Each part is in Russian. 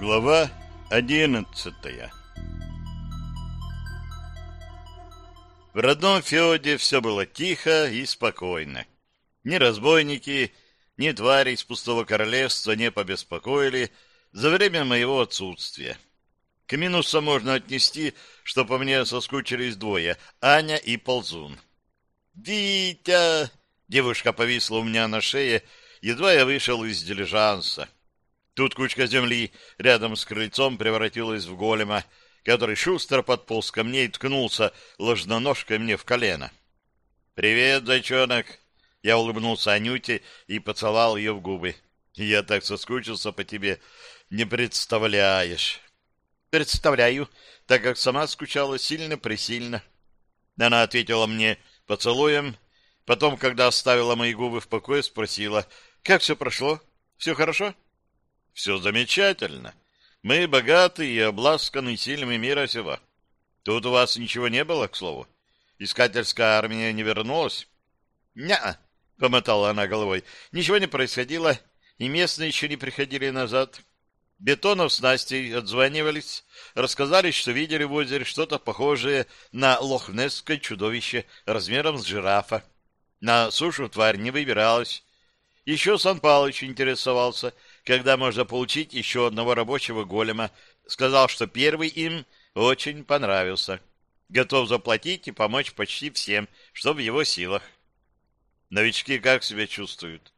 Глава одиннадцатая В родном Феоде все было тихо и спокойно. Ни разбойники, ни твари из пустого королевства не побеспокоили за время моего отсутствия. К минусу можно отнести, что по мне соскучились двое — Аня и Ползун. «Витя!» — девушка повисла у меня на шее, едва я вышел из дилижанса. Тут кучка земли рядом с крыльцом превратилась в голема, который шустро подполз ко мне и ткнулся ложноножкой мне в колено. «Привет, зайчонок!» Я улыбнулся Анюте и поцеловал ее в губы. «Я так соскучился по тебе, не представляешь!» «Представляю, так как сама скучала сильно-пресильно». Она ответила мне поцелуем, потом, когда оставила мои губы в покое, спросила, «Как все прошло? Все хорошо?» Все замечательно. Мы богаты и обласканы сильными мира сего. Тут у вас ничего не было, к слову? Искательская армия не вернулась? Не-а, помотала она головой. Ничего не происходило, и местные еще не приходили назад. Бетонов с Настей отзванивались, рассказали, что видели в озере что-то похожее на лохнесское чудовище размером с жирафа. На сушу тварь не выбиралась. Еще Сан Палыч интересовался, когда можно получить еще одного рабочего голема. Сказал, что первый им очень понравился. Готов заплатить и помочь почти всем, что в его силах. Новички как себя чувствуют?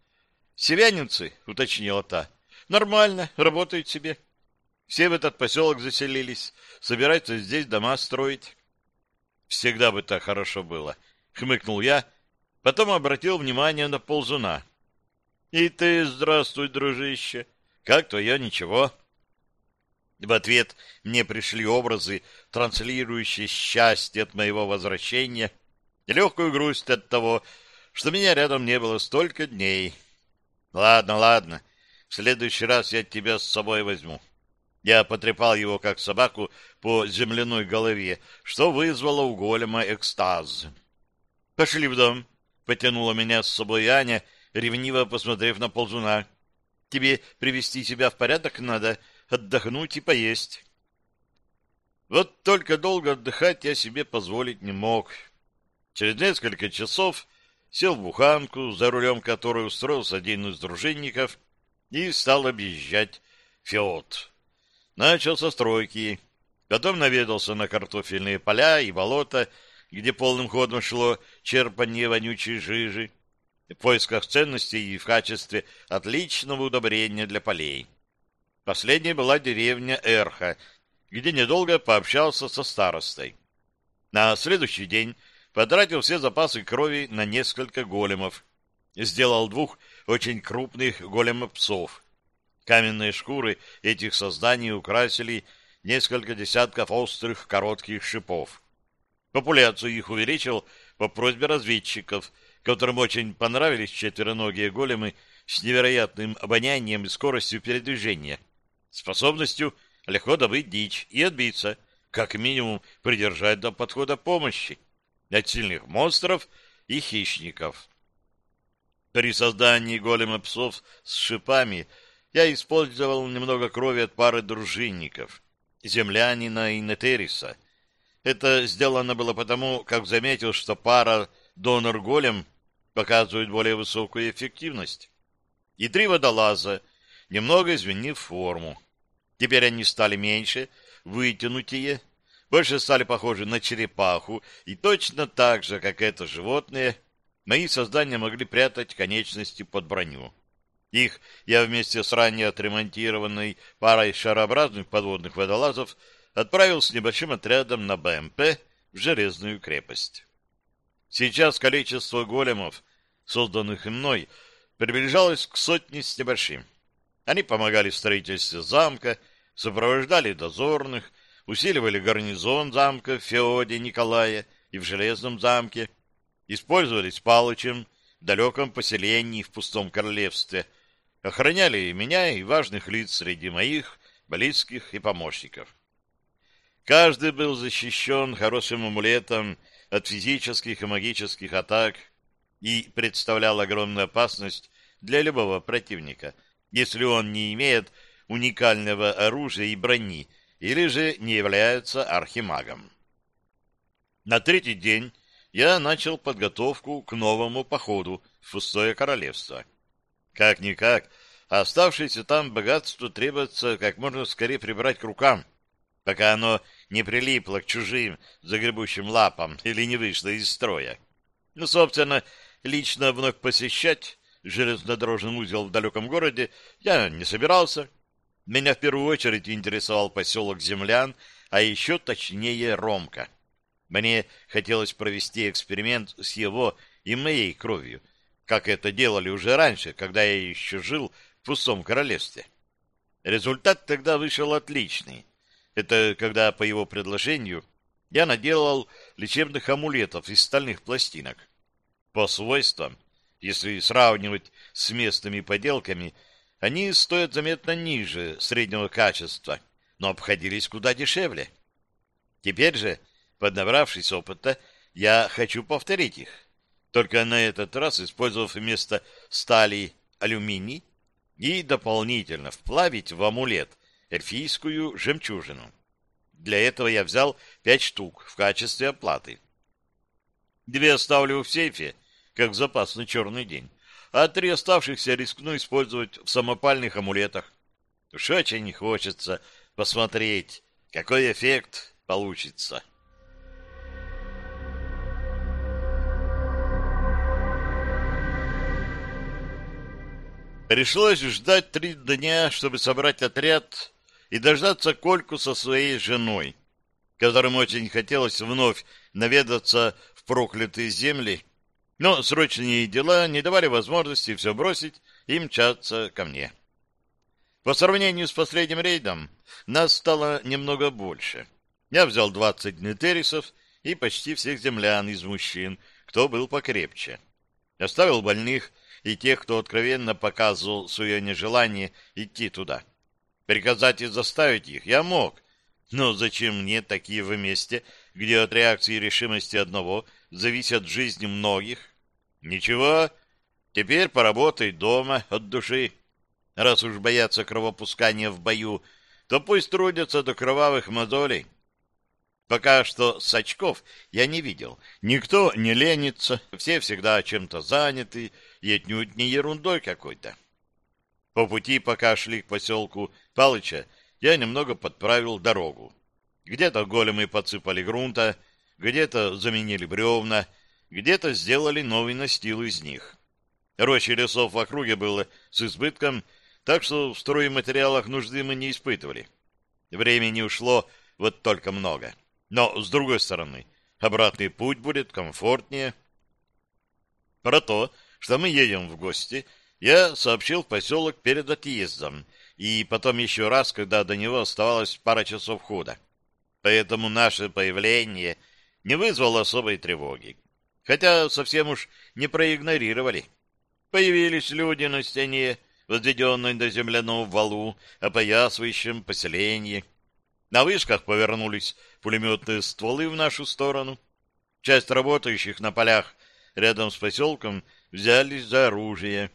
Севянинцы, уточнила та. Нормально, работают себе. Все в этот поселок заселились, собираются здесь дома строить. Всегда бы так хорошо было, хмыкнул я, потом обратил внимание на ползуна. И ты здравствуй, дружище. Как твое ничего? В ответ мне пришли образы, транслирующие счастье от моего возвращения и легкую грусть от того, что меня рядом не было столько дней. Ладно, ладно, в следующий раз я тебя с собой возьму. Я потрепал его, как собаку, по земляной голове, что вызвало у голема экстаз. — Пошли в дом, — потянула меня с собой Аня, — ревниво посмотрев на ползуна. «Тебе привести себя в порядок надо, отдохнуть и поесть». Вот только долго отдыхать я себе позволить не мог. Через несколько часов сел в буханку, за рулем которой устроился один из дружинников, и стал объезжать Феод. Начал со стройки, потом наведался на картофельные поля и болота, где полным ходом шло черпанье вонючей жижи в поисках ценностей и в качестве отличного удобрения для полей. Последней была деревня Эрха, где недолго пообщался со старостой. На следующий день потратил все запасы крови на несколько големов. Сделал двух очень крупных голема-псов. Каменные шкуры этих созданий украсили несколько десятков острых коротких шипов. Популяцию их увеличил по просьбе разведчиков – которым очень понравились четвероногие големы с невероятным обонянием и скоростью передвижения, способностью легко добыть дичь и отбиться, как минимум придержать до подхода помощи от сильных монстров и хищников. При создании голема псов с шипами я использовал немного крови от пары дружинников, землянина и нетериса. Это сделано было потому, как заметил, что пара донор-голем показывают более высокую эффективность. И три водолаза, немного изменив форму. Теперь они стали меньше, вытянутее, больше стали похожи на черепаху, и точно так же, как это животное, мои создания могли прятать конечности под броню. Их я вместе с ранее отремонтированной парой шарообразных подводных водолазов отправил с небольшим отрядом на БМП в Железную крепость. Сейчас количество големов созданных мной, приближалось к сотне с небольшим. Они помогали в строительстве замка, сопровождали дозорных, усиливали гарнизон замка в Феоде Николая и в Железном замке, использовались Палычем в далеком поселении в пустом королевстве, охраняли меня и важных лиц среди моих, близких и помощников. Каждый был защищен хорошим амулетом от физических и магических атак, и представлял огромную опасность для любого противника, если он не имеет уникального оружия и брони, или же не является архимагом. На третий день я начал подготовку к новому походу в пустое королевство. Как-никак, оставшееся там богатство требуется как можно скорее прибрать к рукам, пока оно не прилипло к чужим загребущим лапам или не вышло из строя. Ну, собственно, лично вновь посещать железнодорожный узел в далеком городе я не собирался. Меня в первую очередь интересовал поселок землян, а еще точнее Ромка. Мне хотелось провести эксперимент с его и моей кровью, как это делали уже раньше, когда я еще жил в пустом королевстве. Результат тогда вышел отличный. Это когда, по его предложению, я наделал лечебных амулетов из стальных пластинок. По свойствам, если сравнивать с местными поделками, они стоят заметно ниже среднего качества, но обходились куда дешевле. Теперь же Поднабравшись опыта, я хочу повторить их, только на этот раз использовав вместо стали алюминий и дополнительно вплавить в амулет эльфийскую жемчужину. Для этого я взял пять штук в качестве оплаты. Две оставлю в сейфе, как запас на черный день, а три оставшихся рискну использовать в самопальных амулетах. Уж очень хочется посмотреть, какой эффект получится. Пришлось ждать три дня, чтобы собрать отряд и дождаться Кольку со своей женой, которым очень хотелось вновь наведаться в проклятые земли, но срочные дела не давали возможности все бросить и мчаться ко мне. По сравнению с последним рейдом, нас стало немного больше. Я взял двадцать нетерисов и почти всех землян из мужчин, кто был покрепче. Оставил больных и тех, кто откровенно показывал свое нежелание идти туда. Приказать и заставить их я мог, но зачем мне такие в месте, где от реакции и решимости одного зависят жизни многих? Ничего, теперь поработай дома от души. Раз уж боятся кровопускания в бою, то пусть трудятся до кровавых мозолей. Пока что сачков я не видел. Никто не ленится, все всегда чем-то заняты, и отнюдь не ерундой какой-то. По пути, пока шли к поселку Палыча, я немного подправил дорогу. Где-то големы подсыпали грунта, где-то заменили бревна, где-то сделали новый настил из них. Рощи лесов в округе было с избытком, так что в стройматериалах нужды мы не испытывали. Времени ушло вот только много. Но, с другой стороны, обратный путь будет комфортнее. Про то, что мы едем в гости, я сообщил в поселок перед отъездом, и потом еще раз, когда до него оставалось пара часов хода. Поэтому наше появление не вызвало особой тревоги. Хотя совсем уж не проигнорировали. Появились люди на стене, возведенной до земляного валу, опоясывающем поселение. На вышках повернулись пулеметные стволы в нашу сторону. Часть работающих на полях рядом с поселком взялись за оружие.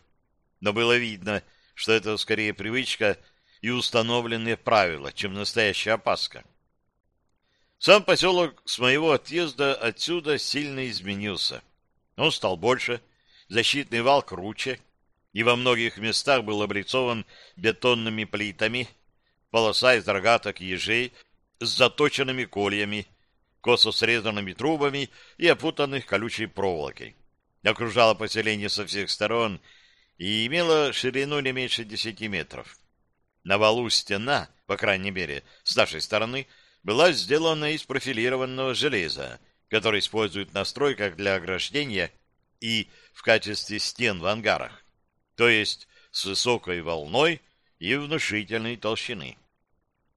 Но было видно, что это скорее привычка и установленные правила, чем настоящая опаска. Сам поселок с моего отъезда отсюда сильно изменился. Он стал больше, защитный вал круче, и во многих местах был облицован бетонными плитами, полоса из рогаток ежей с заточенными кольями, косо срезанными трубами и опутанных колючей проволокой окружала поселение со всех сторон и имела ширину не меньше десяти метров. На валу стена, по крайней мере, с нашей стороны, была сделана из профилированного железа, которое используют на стройках для ограждения и в качестве стен в ангарах, то есть с высокой волной и внушительной толщины.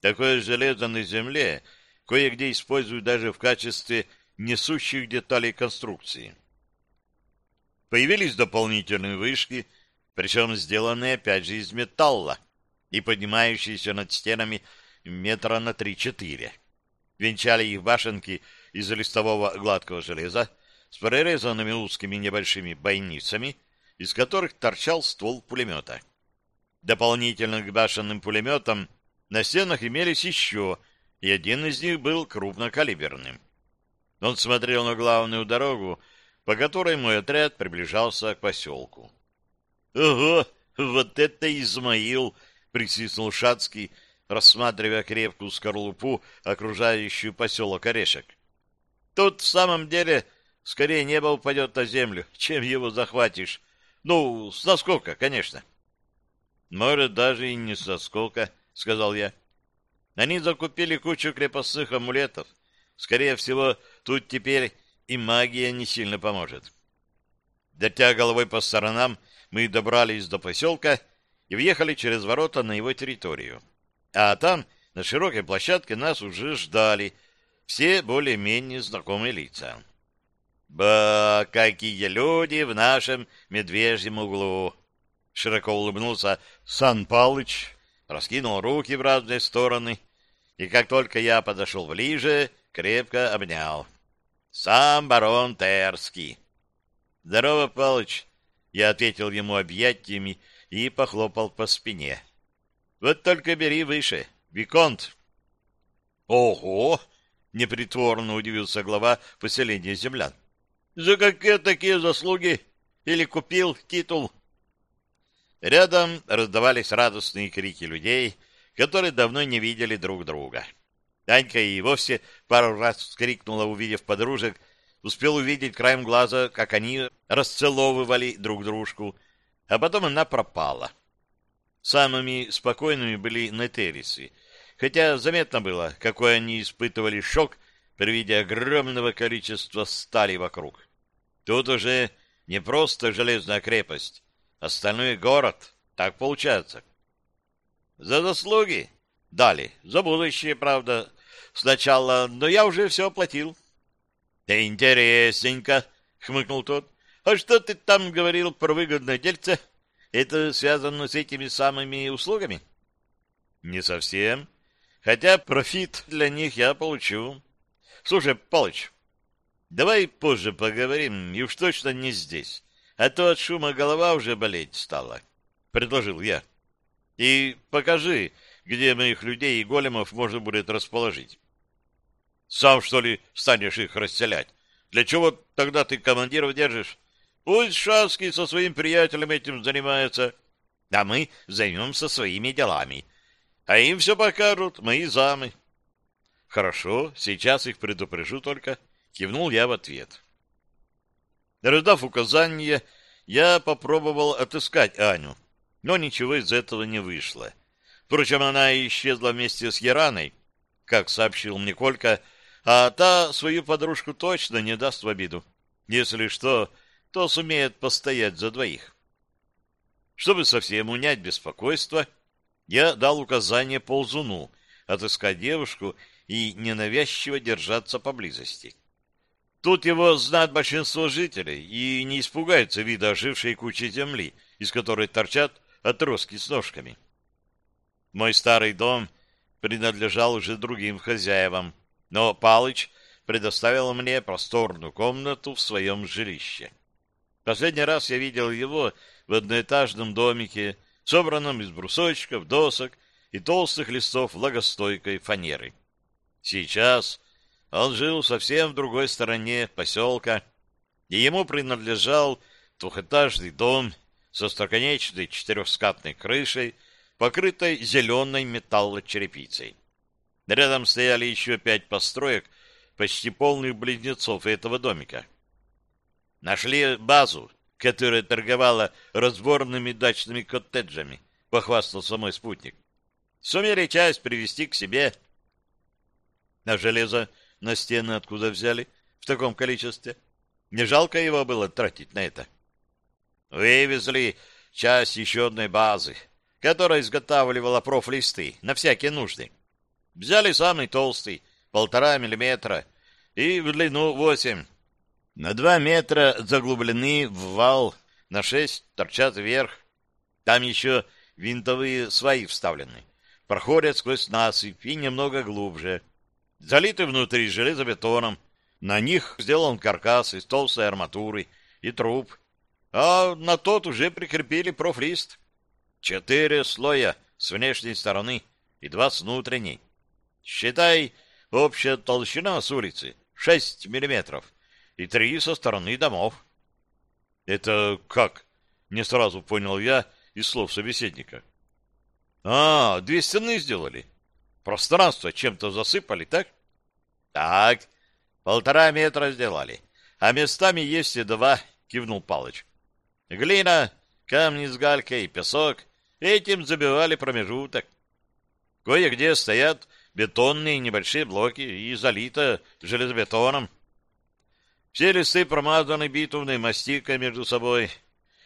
Такое железо на земле кое-где используют даже в качестве несущих деталей конструкции. Появились дополнительные вышки, причем сделанные опять же из металла и поднимающиеся над стенами метра на три-четыре. Венчали их башенки из листового гладкого железа, с прорезанными узкими небольшими бойницами, из которых торчал ствол пулемета. Дополнительно к башенным пулеметам на стенах имелись еще, и один из них был крупнокалиберным. Он смотрел на главную дорогу, по которой мой отряд приближался к поселку. — Ого, вот это Измаил! — присвистнул Шацкий, рассматривая крепкую скорлупу, окружающую поселок Орешек. — Тут в самом деле скорее небо упадет на землю, чем его захватишь. Ну, с наскока, конечно. — может, даже и не со сколько, сказал я. Они закупили кучу крепостных амулетов. Скорее всего, тут теперь и магия не сильно поможет. Дертя головой по сторонам, мы добрались до поселка и въехали через ворота на его территорию. А там, на широкой площадке, нас уже ждали все более-менее знакомые лица. «Ба, какие люди в нашем медвежьем углу!» Широко улыбнулся Сан Палыч, раскинул руки в разные стороны, и как только я подошел ближе, крепко обнял. Сам барон Терский. «Здорово, Палыч!» Я ответил ему объятиями и похлопал по спине. «Вот только бери выше, Виконт!» «Ого!» — непритворно удивился глава поселения землян. «За какие такие заслуги? Или купил титул?» Рядом раздавались радостные крики людей, которые давно не видели друг друга. Танька и вовсе пару раз вскрикнула, увидев подружек, успел увидеть краем глаза, как они расцеловывали друг дружку, а потом она пропала. Самыми спокойными были нетерисы, хотя заметно было, какой они испытывали шок при виде огромного количества стали вокруг. Тут уже не просто железная крепость, Остальной город. Так получается. За заслуги? Дали. За будущее, правда. Сначала, но я уже все оплатил. Интересненько, хмыкнул тот. А что ты там говорил про выгодное дельце? Это связано с этими самыми услугами? Не совсем. Хотя профит для них я получу. Слушай, Палыч, давай позже поговорим, и уж точно не здесь а то от шума голова уже болеть стала, — предложил я. — И покажи, где моих людей и големов можно будет расположить. — Сам, что ли, станешь их расселять? Для чего тогда ты командиров держишь? Пусть Шаский со своим приятелем этим занимается, а мы займемся своими делами. А им все покажут мои замы. — Хорошо, сейчас их предупрежу только, — кивнул я в ответ. — Раздав указания, я попробовал отыскать Аню, но ничего из этого не вышло. Впрочем, она исчезла вместе с Яраной, как сообщил мне Колька, а та свою подружку точно не даст в обиду. Если что, то сумеет постоять за двоих. Чтобы совсем унять беспокойство, я дал указание ползуну отыскать девушку и ненавязчиво держаться поблизости. Тут его знает большинство жителей и не испугается вида ожившей кучи земли, из которой торчат отростки с ножками. Мой старый дом принадлежал уже другим хозяевам, но Палыч предоставил мне просторную комнату в своем жилище. Последний раз я видел его в одноэтажном домике, собранном из брусочков, досок и толстых листов влагостойкой фанеры. Сейчас он жил совсем в другой стороне поселка, и ему принадлежал двухэтажный дом со строконечной четырехскатной крышей, покрытой зеленой металлочерепицей. Рядом стояли еще пять построек, почти полных близнецов этого домика. Нашли базу, которая торговала разборными дачными коттеджами, похвастался мой спутник. Сумели часть привезти к себе. На железо на стены откуда взяли в таком количестве. Не жалко его было тратить на это. Вывезли часть еще одной базы, которая изготавливала профлисты на всякие нужды. Взяли самый толстый, полтора миллиметра, и в длину восемь. На два метра заглублены в вал, на шесть торчат вверх. Там еще винтовые сваи вставлены. Проходят сквозь насыпь и немного глубже залиты внутри железобетоном, На них сделан каркас из толстой арматуры и труб, а на тот уже прикрепили профлист. Четыре слоя с внешней стороны и два с внутренней. Считай, общая толщина с улицы — шесть миллиметров и три со стороны домов. — Это как? — не сразу понял я из слов собеседника. — А, две стены сделали. Пространство чем-то засыпали, так? — Так, полтора метра сделали, а местами есть и два, — кивнул Палыч. — Глина, камни с галькой, песок — этим забивали промежуток. Кое-где стоят бетонные небольшие блоки и залито железобетоном. Все листы промазаны битумной мастикой между собой.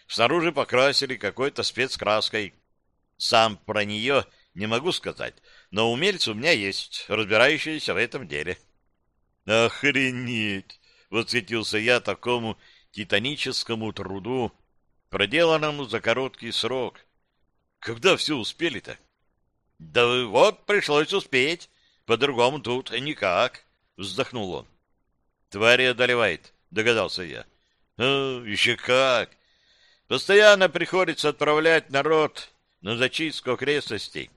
Снаружи покрасили какой-то спецкраской. Сам про нее не могу сказать, но умельцы у меня есть, разбирающиеся в этом деле. «Охренеть!» — восхитился я такому титаническому труду, проделанному за короткий срок. «Когда все успели-то?» Да вот пришлось успеть. По-другому тут никак, вздохнул он. Твари одолевает, догадался я. Ну, еще как. Постоянно приходится отправлять народ на зачистку окрестностей.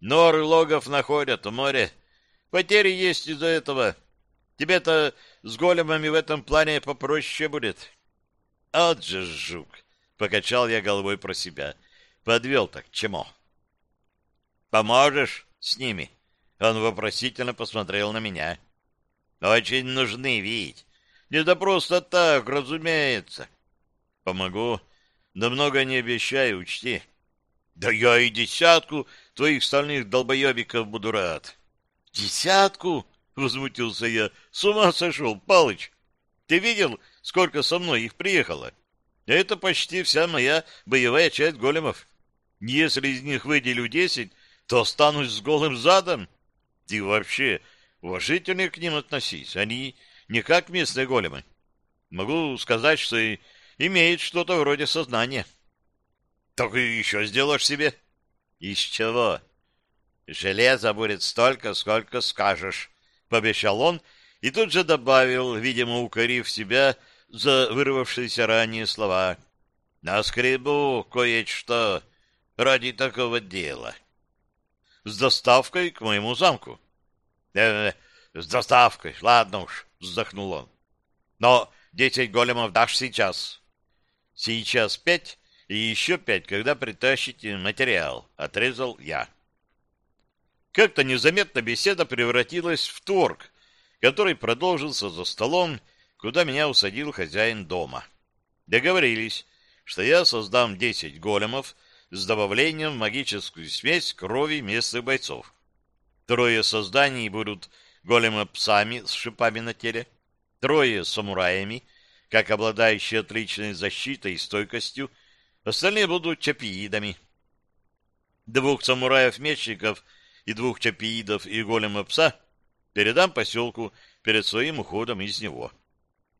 Норы логов находят в море. Потери есть из-за этого. Тебе-то с големами в этом плане попроще будет. От же жук! Покачал я головой про себя. Подвел так чему? Поможешь с ними? Он вопросительно посмотрел на меня. Очень нужны, Вить. Не да просто так, разумеется. Помогу, но много не обещаю, учти. Да я и десятку твоих стальных долбоебиков буду рад. Десятку? Возмутился я. С ума сошел, Палыч. Ты видел, сколько со мной их приехало? Это почти вся моя боевая часть големов. Если из них выделю десять, то останусь с голым задом. И вообще, уважительно к ним относись. Они не как местные големы. Могу сказать, что и имеют что-то вроде сознания. Так и еще сделаешь себе. Из чего? Железа будет столько, сколько скажешь, пообещал он, и тут же добавил, видимо, укорив себя за вырвавшиеся ранее слова. На скребу кое-что ради такого дела с доставкой к моему замку. Э, с доставкой, ладно уж, вздохнул он. Но десять големов дашь сейчас. Сейчас пять и еще пять, когда притащите материал, отрезал я. Как-то незаметно беседа превратилась в торг, который продолжился за столом, куда меня усадил хозяин дома. Договорились, что я создам десять големов — с добавлением в магическую смесь крови местных бойцов. Трое созданий будут голема-псами с шипами на теле, трое самураями, как обладающие отличной защитой и стойкостью, остальные будут чапиидами. Двух самураев-мечников и двух чапиидов и голема-пса передам поселку перед своим уходом из него.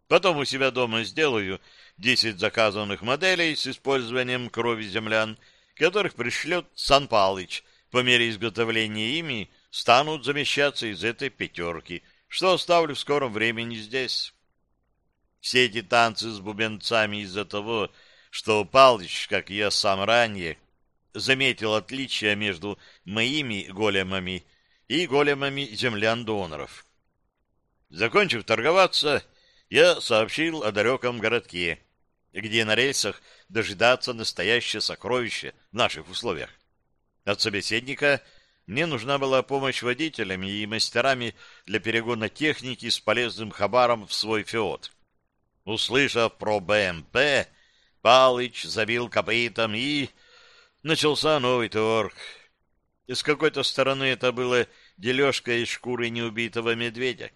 Потом у себя дома сделаю десять заказанных моделей с использованием крови землян которых пришлет Сан Палыч по мере изготовления ими, станут замещаться из этой пятерки, что оставлю в скором времени здесь. Все эти танцы с бубенцами из-за того, что Палыч, как я сам ранее, заметил отличия между моими големами и големами землян-доноров. Закончив торговаться, я сообщил о далеком городке, где на рельсах дожидаться настоящее сокровище в наших условиях. От собеседника мне нужна была помощь водителями и мастерами для перегона техники с полезным хабаром в свой феод. Услышав про БМП, Палыч забил копытом и... Начался новый торг. С какой-то стороны это было дележка из шкуры неубитого медведя.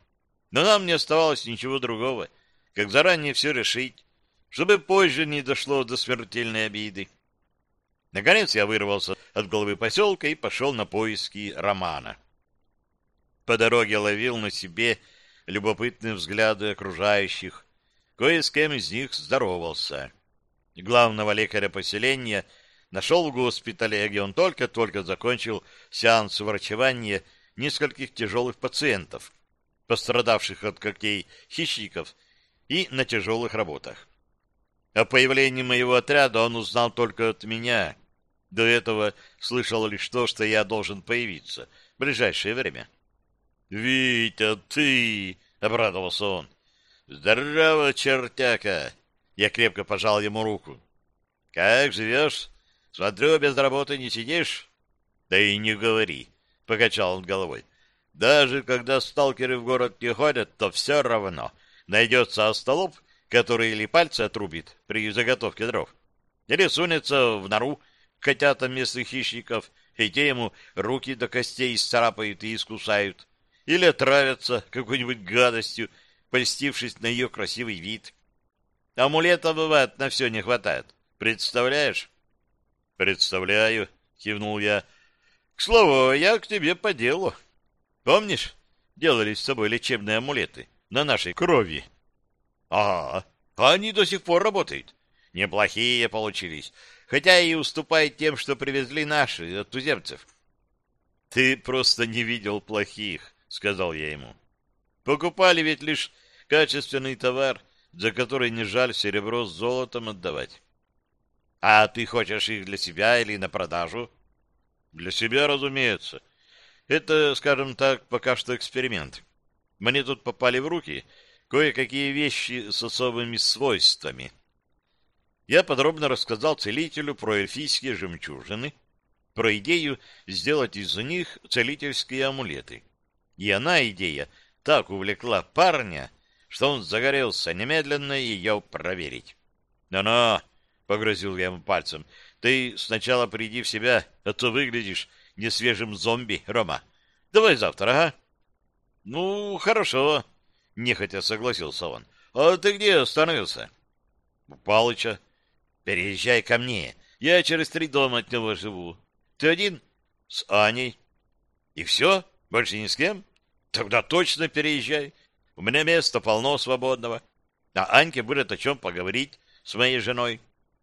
Но нам не оставалось ничего другого, как заранее все решить чтобы позже не дошло до смертельной обиды. Наконец я вырвался от головы поселка и пошел на поиски Романа. По дороге ловил на себе любопытные взгляды окружающих. Кое с кем из них здоровался. Главного лекаря поселения нашел в госпитале, где он только-только закончил сеанс врачевания нескольких тяжелых пациентов. пострадавших от когтей хищников и на тяжелых работах. О появлении моего отряда он узнал только от меня. До этого слышал лишь то, что я должен появиться в ближайшее время. — Витя, ты! — обрадовался он. — Здорово, чертяка! Я крепко пожал ему руку. — Как живешь? Смотрю, без работы не сидишь? — Да и не говори, — покачал он головой. — Даже когда сталкеры в город не ходят, то все равно найдется остолоп, который или пальцы отрубит при заготовке дров, или сунется в нору котятам местных хищников, и те ему руки до костей исцарапают и искусают, или отравятся какой-нибудь гадостью, польстившись на ее красивый вид. Амулета, бывает, на все не хватает. Представляешь? — Представляю, — кивнул я. — К слову, я к тебе по делу. Помнишь, делали с собой лечебные амулеты на нашей крови? Ага, а они до сих пор работают. Неплохие получились, хотя и уступают тем, что привезли наши от туземцев. Ты просто не видел плохих, сказал я ему. Покупали ведь лишь качественный товар, за который не жаль серебро с золотом отдавать. А ты хочешь их для себя или на продажу? Для себя, разумеется. Это, скажем так, пока что эксперимент. Мне тут попали в руки кое-какие вещи с особыми свойствами. Я подробно рассказал целителю про эльфийские жемчужины, про идею сделать из них целительские амулеты. И она, идея, так увлекла парня, что он загорелся немедленно ее проверить. «Но-но!» — погрозил я ему пальцем. «Ты сначала приди в себя, а то выглядишь несвежим зомби, Рома. Давай завтра, ага?» «Ну, хорошо», — нехотя согласился он. — А ты где остановился? — У Палыча. — Переезжай ко мне. Я через три дома от него живу. Ты один? — С Аней. — И все? Больше ни с кем? — Тогда точно переезжай. У меня места полно свободного. А Аньке будет о чем поговорить с моей женой.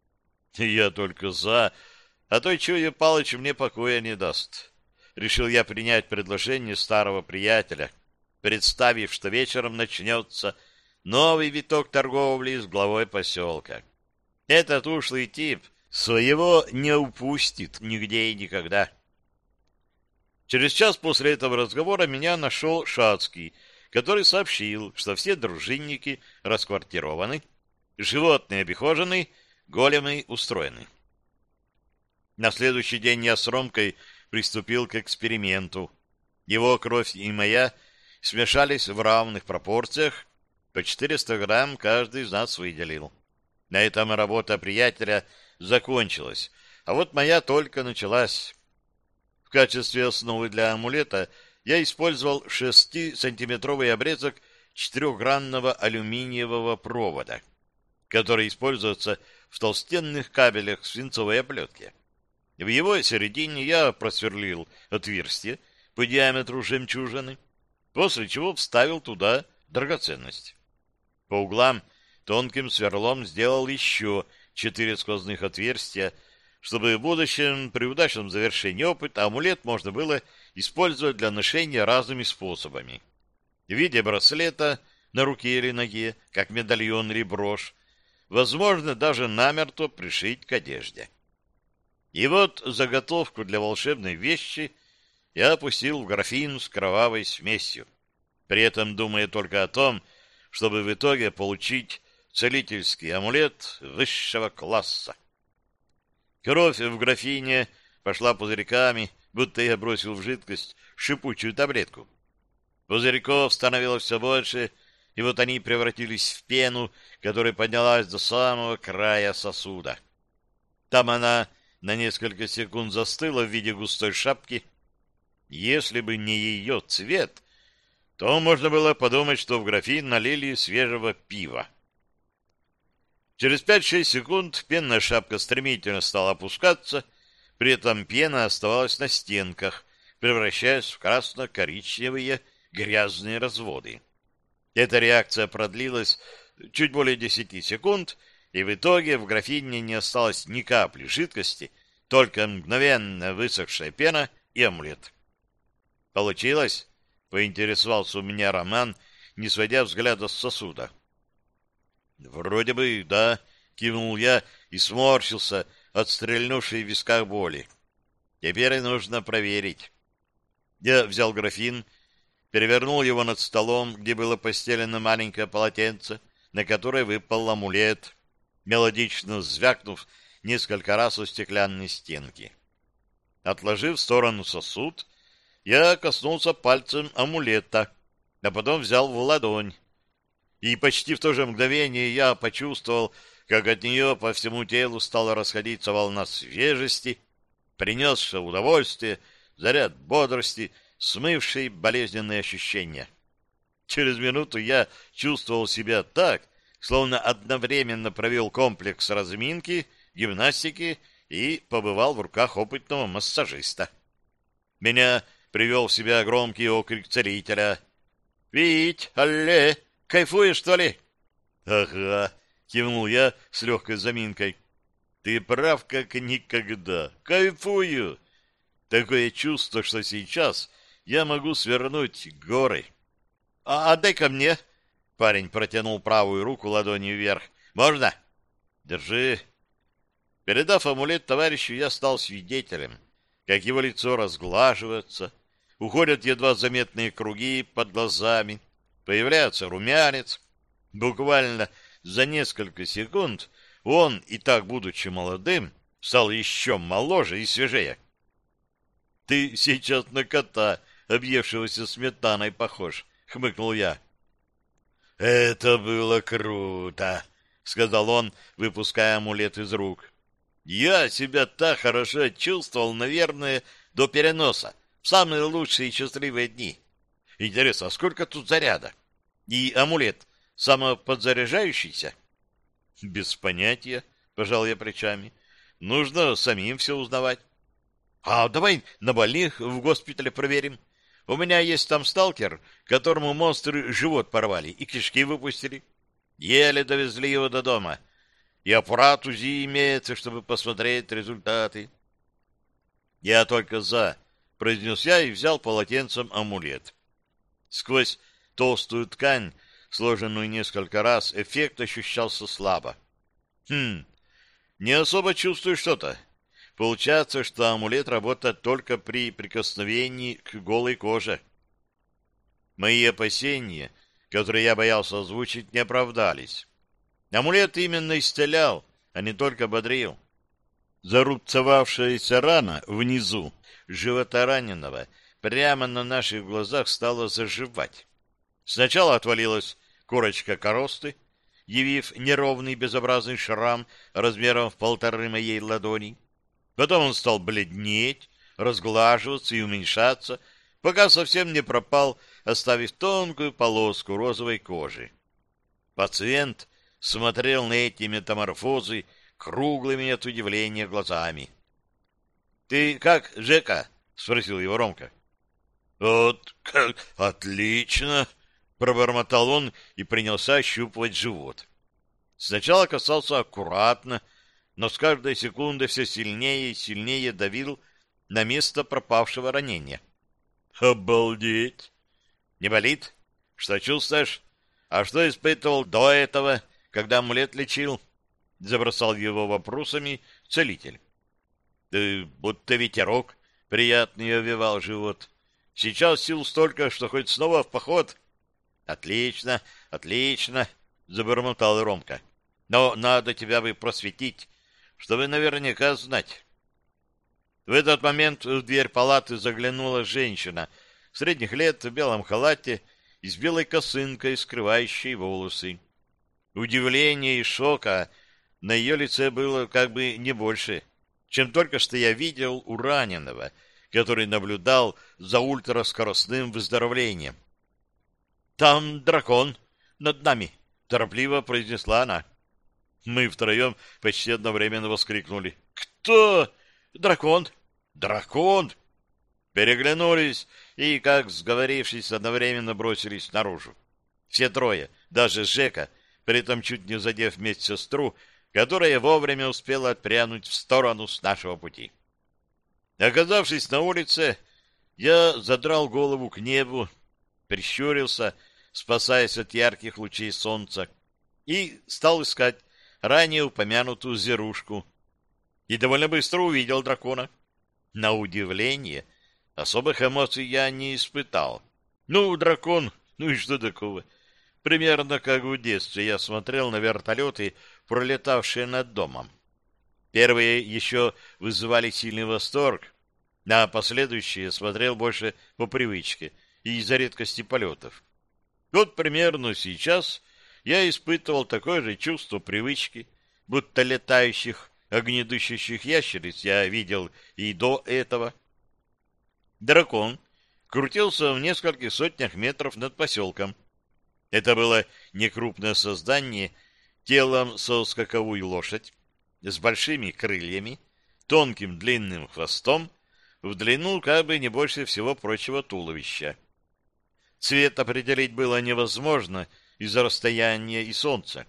— Я только за... А то, чую, Палыч мне покоя не даст. Решил я принять предложение старого приятеля — представив, что вечером начнется новый виток торговли с главой поселка. Этот ушлый тип своего не упустит нигде и никогда. Через час после этого разговора меня нашел Шацкий, который сообщил, что все дружинники расквартированы, животные обихожены, големы устроены. На следующий день я с Ромкой приступил к эксперименту. Его кровь и моя — смешались в равных пропорциях, по 400 грамм каждый из нас выделил. На этом работа приятеля закончилась, а вот моя только началась. В качестве основы для амулета я использовал 6-сантиметровый обрезок четырехгранного алюминиевого провода, который используется в толстенных кабелях свинцовой оплетки. В его середине я просверлил отверстие по диаметру жемчужины, после чего вставил туда драгоценность. По углам тонким сверлом сделал еще четыре сквозных отверстия, чтобы в будущем при удачном завершении опыта амулет можно было использовать для ношения разными способами. В виде браслета на руке или ноге, как медальон или брошь, возможно даже намертво пришить к одежде. И вот заготовку для волшебной вещи я опустил в графин с кровавой смесью, при этом думая только о том, чтобы в итоге получить целительский амулет высшего класса. Кровь в графине пошла пузырьками, будто я бросил в жидкость шипучую таблетку. Пузырьков становилось все больше, и вот они превратились в пену, которая поднялась до самого края сосуда. Там она на несколько секунд застыла в виде густой шапки, если бы не ее цвет, то можно было подумать, что в графин налили свежего пива. Через 5-6 секунд пенная шапка стремительно стала опускаться, при этом пена оставалась на стенках, превращаясь в красно-коричневые грязные разводы. Эта реакция продлилась чуть более 10 секунд, и в итоге в графине не осталось ни капли жидкости, только мгновенно высохшая пена и омлет. Получилось? поинтересовался у меня Роман, не сводя взгляда с сосуда. Вроде бы, да, кивнул я и сморщился от стрельнувшей в висках боли. Теперь нужно проверить. Я взял графин, перевернул его над столом, где было постелено маленькое полотенце, на которое выпал амулет, мелодично звякнув несколько раз у стеклянной стенки. Отложив в сторону сосуд, я коснулся пальцем амулета, а потом взял в ладонь. И почти в то же мгновение я почувствовал, как от нее по всему телу стала расходиться волна свежести, принесшая удовольствие, заряд бодрости, смывший болезненные ощущения. Через минуту я чувствовал себя так, словно одновременно провел комплекс разминки, гимнастики и побывал в руках опытного массажиста. Меня привел в себя громкий окрик царителя. «Вить, алле, кайфуешь, что ли?» «Ага», — кивнул я с легкой заминкой. «Ты прав, как никогда. Кайфую. Такое чувство, что сейчас я могу свернуть горы». «А отдай-ка мне!» Парень протянул правую руку ладонью вверх. «Можно?» «Держи». Передав амулет товарищу, я стал свидетелем, как его лицо разглаживается, уходят едва заметные круги под глазами, появляется румянец. Буквально за несколько секунд он, и так будучи молодым, стал еще моложе и свежее. «Ты сейчас на кота, объевшегося сметаной, похож», — хмыкнул я. «Это было круто», — сказал он, выпуская амулет из рук. Я себя так хорошо чувствовал, наверное, до переноса, в самые лучшие и счастливые дни. Интересно, а сколько тут заряда? И амулет самоподзаряжающийся? Без понятия, пожал я плечами. Нужно самим все узнавать. А давай на больных в госпитале проверим. У меня есть там сталкер, которому монстры живот порвали и кишки выпустили. Еле довезли его до дома. — и аппарат УЗИ имеется, чтобы посмотреть результаты. Я только за, произнес я и взял полотенцем амулет. Сквозь толстую ткань, сложенную несколько раз, эффект ощущался слабо. Хм, не особо чувствую что-то. Получается, что амулет работает только при прикосновении к голой коже. Мои опасения, которые я боялся озвучить, не оправдались. Амулет именно исцелял, а не только бодрил. Зарубцевавшаяся рана внизу живота раненого прямо на наших глазах стала заживать. Сначала отвалилась корочка коросты, явив неровный безобразный шрам размером в полторы моей ладони. Потом он стал бледнеть, разглаживаться и уменьшаться, пока совсем не пропал, оставив тонкую полоску розовой кожи. Пациент смотрел на эти метаморфозы круглыми от удивления глазами. — Ты как, Жека? — спросил его Ромка. — Вот как отлично! — пробормотал он и принялся ощупывать живот. Сначала касался аккуратно, но с каждой секундой все сильнее и сильнее давил на место пропавшего ранения. — Обалдеть! — Не болит? Что чувствуешь? А что испытывал до этого? — когда амулет лечил? Забросал его вопросами целитель. Да будто ветерок приятный овевал живот. Сейчас сил столько, что хоть снова в поход. Отлично, отлично, забормотал Ромка. Но надо тебя бы просветить, чтобы наверняка знать. В этот момент в дверь палаты заглянула женщина средних лет в белом халате и с белой косынкой, скрывающей волосы. Удивления и шока на ее лице было как бы не больше, чем только что я видел у раненого, который наблюдал за ультраскоростным выздоровлением. «Там дракон над нами!» — торопливо произнесла она. Мы втроем почти одновременно воскликнули. «Кто? Дракон? Дракон!» Переглянулись и, как сговорившись, одновременно бросились наружу. Все трое, даже Жека — при этом чуть не задев медсестру, которая вовремя успела отпрянуть в сторону с нашего пути. Оказавшись на улице, я задрал голову к небу прищурился, спасаясь от ярких лучей солнца, и стал искать ранее упомянутую зерушку. И довольно быстро увидел дракона. На удивление, особых эмоций я не испытал. Ну, дракон, ну и что такого? Примерно как в детстве я смотрел на вертолеты, пролетавшие над домом. Первые еще вызывали сильный восторг, а последующие смотрел больше по привычке и из-за редкости полетов. Вот примерно сейчас я испытывал такое же чувство привычки, будто летающих огнедышащих ящериц я видел и до этого. Дракон крутился в нескольких сотнях метров над поселком. Это было некрупное создание телом со скаковую лошадь, с большими крыльями, тонким длинным хвостом, в длину как бы не больше всего прочего туловища. Цвет определить было невозможно из-за расстояния и солнца.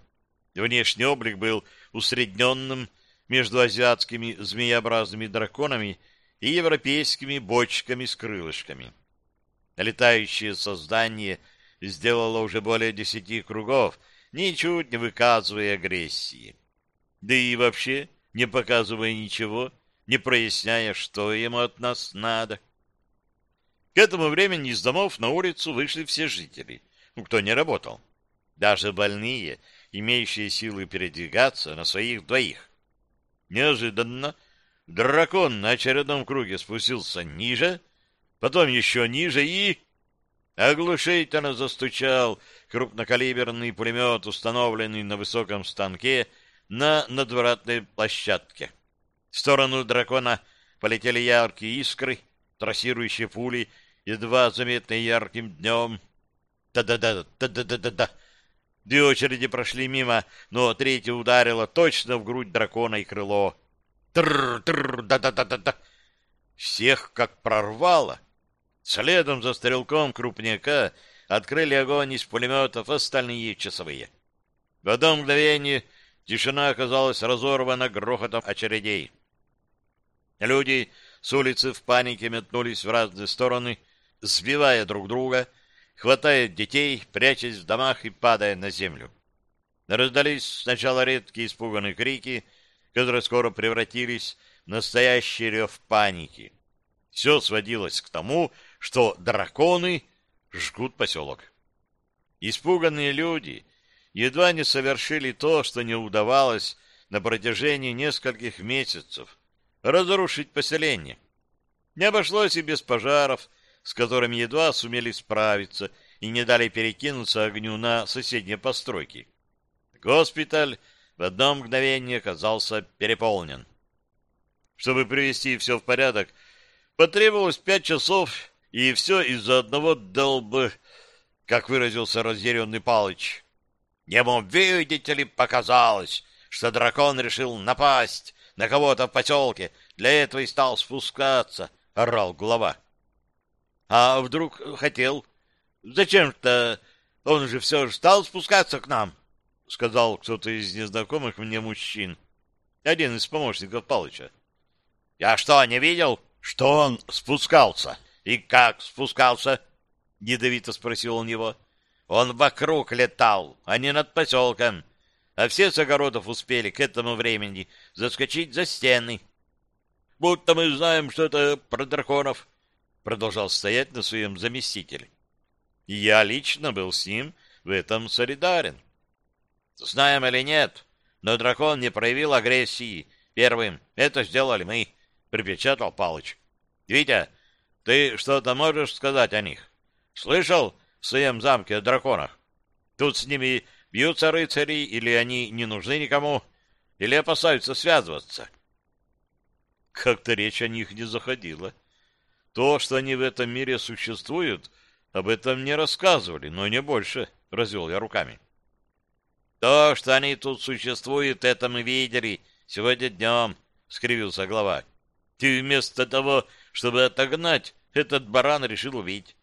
Внешний облик был усредненным между азиатскими змееобразными драконами и европейскими бочками с крылышками. Летающее создание сделало уже более десяти кругов, ничуть не выказывая агрессии. Да и вообще не показывая ничего, не проясняя, что ему от нас надо. К этому времени из домов на улицу вышли все жители, ну, кто не работал. Даже больные, имеющие силы передвигаться на своих двоих. Неожиданно дракон на очередном круге спустился ниже, потом еще ниже и... Оглушительно застучал крупнокалиберный пулемет, установленный на высоком станке на надвратной площадке. В сторону дракона полетели яркие искры, трассирующие пули, едва заметные ярким днем. Да-да-да, да-да-да-да-да. Две очереди прошли мимо, но третья ударила точно в грудь дракона и крыло. Тр-тр, да-да-да-да-да. Всех как прорвало. Следом за стрелком крупняка открыли огонь из пулеметов остальные часовые. В одно мгновение тишина оказалась разорвана грохотом очередей. Люди с улицы в панике метнулись в разные стороны, сбивая друг друга, хватая детей, прячась в домах и падая на землю. Раздались сначала редкие испуганные крики, которые скоро превратились в настоящий рев паники. Все сводилось к тому, что драконы жгут поселок. Испуганные люди едва не совершили то, что не удавалось на протяжении нескольких месяцев — разрушить поселение. Не обошлось и без пожаров, с которыми едва сумели справиться и не дали перекинуться огню на соседние постройки. Госпиталь в одно мгновение оказался переполнен. Чтобы привести все в порядок, потребовалось пять часов и все из-за одного долбы, как выразился разъяренный Палыч. Ему, видите ли, показалось, что дракон решил напасть на кого-то в поселке, для этого и стал спускаться, — орал глава. — А вдруг хотел? Зачем-то он же все же стал спускаться к нам, — сказал кто-то из незнакомых мне мужчин, один из помощников Палыча. — Я что, не видел, что он спускался? — и как спускался? Ядовито спросил он его. Он вокруг летал, а не над поселком. А все с огородов успели к этому времени заскочить за стены. Будто мы знаем что-то про драконов, продолжал стоять на своем заместителе. И я лично был с ним в этом солидарен. Знаем или нет, но дракон не проявил агрессии первым. Это сделали мы, припечатал Палыч. Витя, ты что-то можешь сказать о них? Слышал в своем замке о драконах? Тут с ними бьются рыцари, или они не нужны никому, или опасаются связываться? Как-то речь о них не заходила. То, что они в этом мире существуют, об этом не рассказывали, но не больше, — развел я руками. То, что они тут существуют, это мы видели сегодня днем, — скривился глава. Ты вместо того, чтобы отогнать, этот баран решил убить.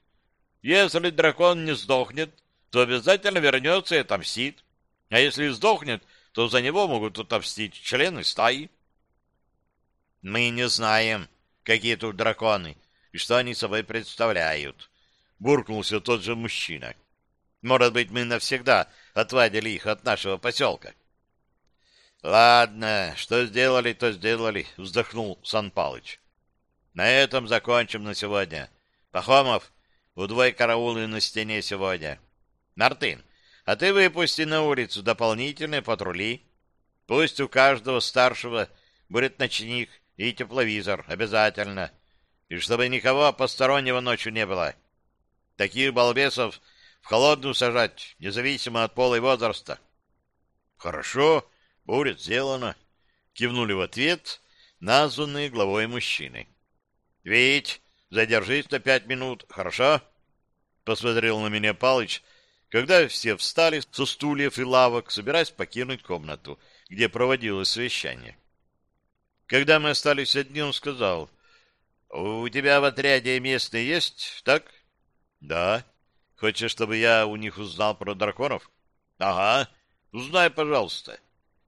Если дракон не сдохнет, то обязательно вернется и отомстит. А если сдохнет, то за него могут отомстить члены стаи. Мы не знаем, какие тут драконы и что они собой представляют. — буркнул все тот же мужчина. «Может быть, мы навсегда отвадили их от нашего поселка?» «Ладно, что сделали, то сделали», — вздохнул Сан Палыч. «На этом закончим на сегодня. Пахомов, удвой караулы на стене сегодня. Мартын, а ты выпусти на улицу дополнительные патрули. Пусть у каждого старшего будет ночник и тепловизор, обязательно. И чтобы никого постороннего ночью не было. Таких балбесов в холодную сажать, независимо от пола и возраста». «Хорошо». «Будет сделано», — кивнули в ответ названные главой мужчины. «Вить, задержись на пять минут, хорошо?» Посмотрел на меня Палыч, когда все встали со стульев и лавок, собираясь покинуть комнату, где проводилось совещание. Когда мы остались одни, он сказал, «У тебя в отряде местные есть, так?» «Да. Хочешь, чтобы я у них узнал про драконов?» «Ага. Узнай, пожалуйста».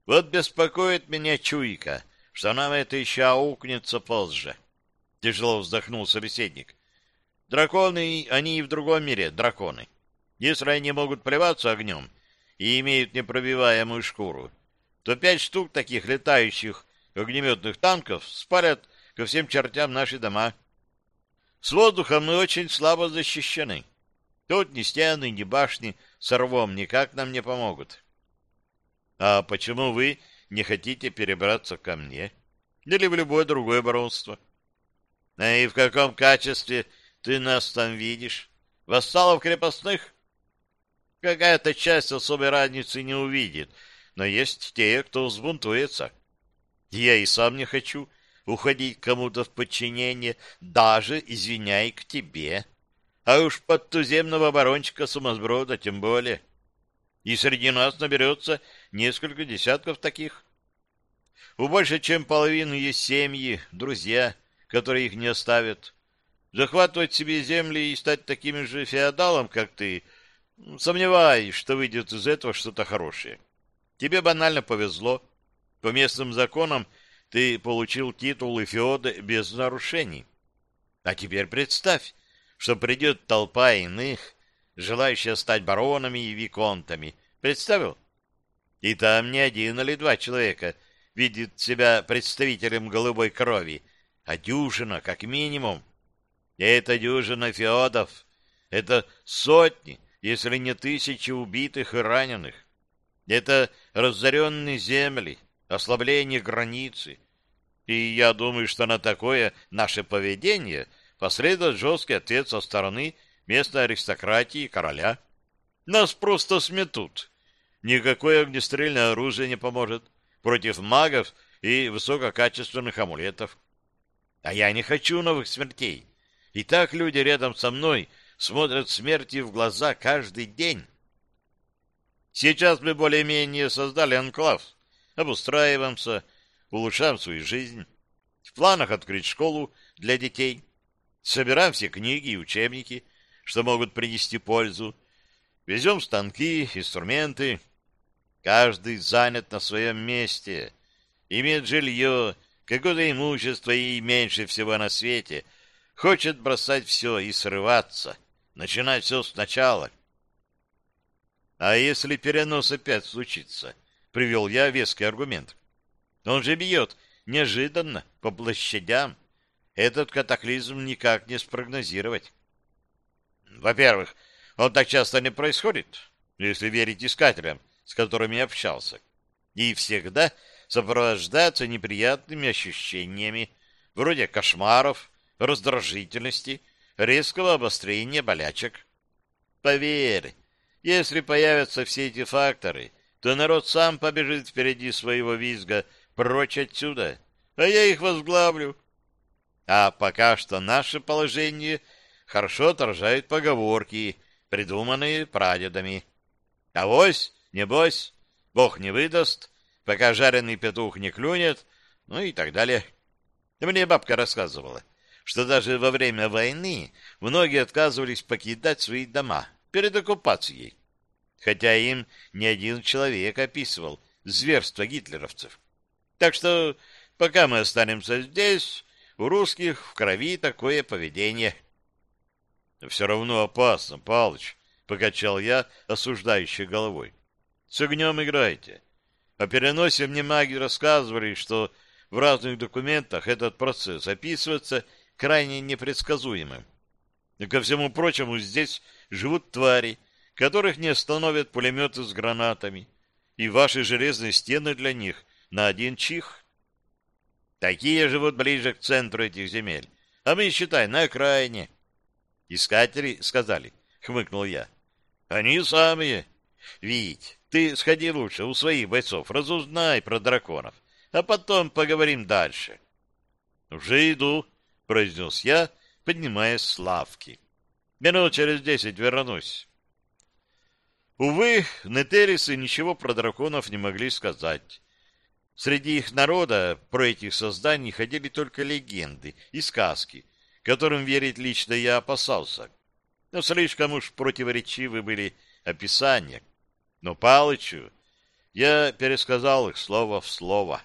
Вот беспокоит меня чуйка, что нам это еще аукнется позже. Тяжело вздохнул собеседник. Драконы, они и в другом мире драконы. Если они могут плеваться огнем и имеют непробиваемую шкуру, то пять штук таких летающих огнеметных танков спалят ко всем чертям наши дома. С воздухом мы очень слабо защищены. Тут ни стены, ни башни с рвом никак нам не помогут. А почему вы не хотите перебраться ко мне? Или в любое другое баронство? А и в каком качестве ты нас там видишь? Вассалов крепостных? Какая-то часть особой разницы не увидит, но есть те, кто взбунтуется. Я и сам не хочу уходить кому-то в подчинение, даже, извиняй, к тебе. А уж под туземного барончика сумасброда тем более. И среди нас наберется несколько десятков таких. У больше чем половины есть семьи, друзья, которые их не оставят. Захватывать себе земли и стать таким же феодалом, как ты, сомневаюсь, что выйдет из этого что-то хорошее. Тебе банально повезло. По местным законам ты получил титулы феода без нарушений. А теперь представь, что придет толпа иных, желающая стать баронами и виконтами. Представил? И там не один или два человека видит себя представителем голубой крови, а дюжина, как минимум. И это дюжина феодов. Это сотни, если не тысячи убитых и раненых. Это разоренные земли, ослабление границы. И я думаю, что на такое наше поведение последует жесткий ответ со стороны местной аристократии и короля. Нас просто сметут. Никакое огнестрельное оружие не поможет против магов и высококачественных амулетов. А я не хочу новых смертей. И так люди рядом со мной смотрят смерти в глаза каждый день. Сейчас мы более-менее создали анклав, обустраиваемся, улучшаем свою жизнь. В планах открыть школу для детей. Собираем все книги и учебники, что могут принести пользу. Везем станки, инструменты. Каждый занят на своем месте. Имеет жилье, какое-то имущество и меньше всего на свете. Хочет бросать все и срываться. Начинать все сначала. А если перенос опять случится? Привел я веский аргумент. Он же бьет неожиданно по площадям. Этот катаклизм никак не спрогнозировать. Во-первых, он так часто не происходит, если верить искателям, с которыми общался, и всегда сопровождается неприятными ощущениями, вроде кошмаров, раздражительности, резкого обострения болячек. Поверь, если появятся все эти факторы, то народ сам побежит впереди своего визга прочь отсюда, а я их возглавлю. А пока что наше положение хорошо отражают поговорки, придуманные прадедами. Авось, небось, Бог не выдаст, пока жареный петух не клюнет, ну и так далее. Мне бабка рассказывала, что даже во время войны многие отказывались покидать свои дома перед оккупацией, хотя им ни один человек описывал зверство гитлеровцев. Так что пока мы останемся здесь, у русских в крови такое поведение. Все равно опасно, Палыч, — покачал я, осуждающей головой. С огнем играйте. О переносе мне маги рассказывали, что в разных документах этот процесс описывается крайне непредсказуемым. И ко всему прочему, здесь живут твари, которых не остановят пулеметы с гранатами, и ваши железные стены для них на один чих. Такие живут ближе к центру этих земель, а мы, считай, на окраине. Искатели сказали, хмыкнул я. Они самые. Вить, ты сходи лучше у своих бойцов, разузнай про драконов, а потом поговорим дальше. Уже иду, произнес я, поднимаясь с лавки. Минут через десять вернусь. Увы, нетерисы ничего про драконов не могли сказать. Среди их народа про этих созданий ходили только легенды и сказки, которым верить лично я опасался. Но слишком уж противоречивы были описания. Но Палычу я пересказал их слово в слово.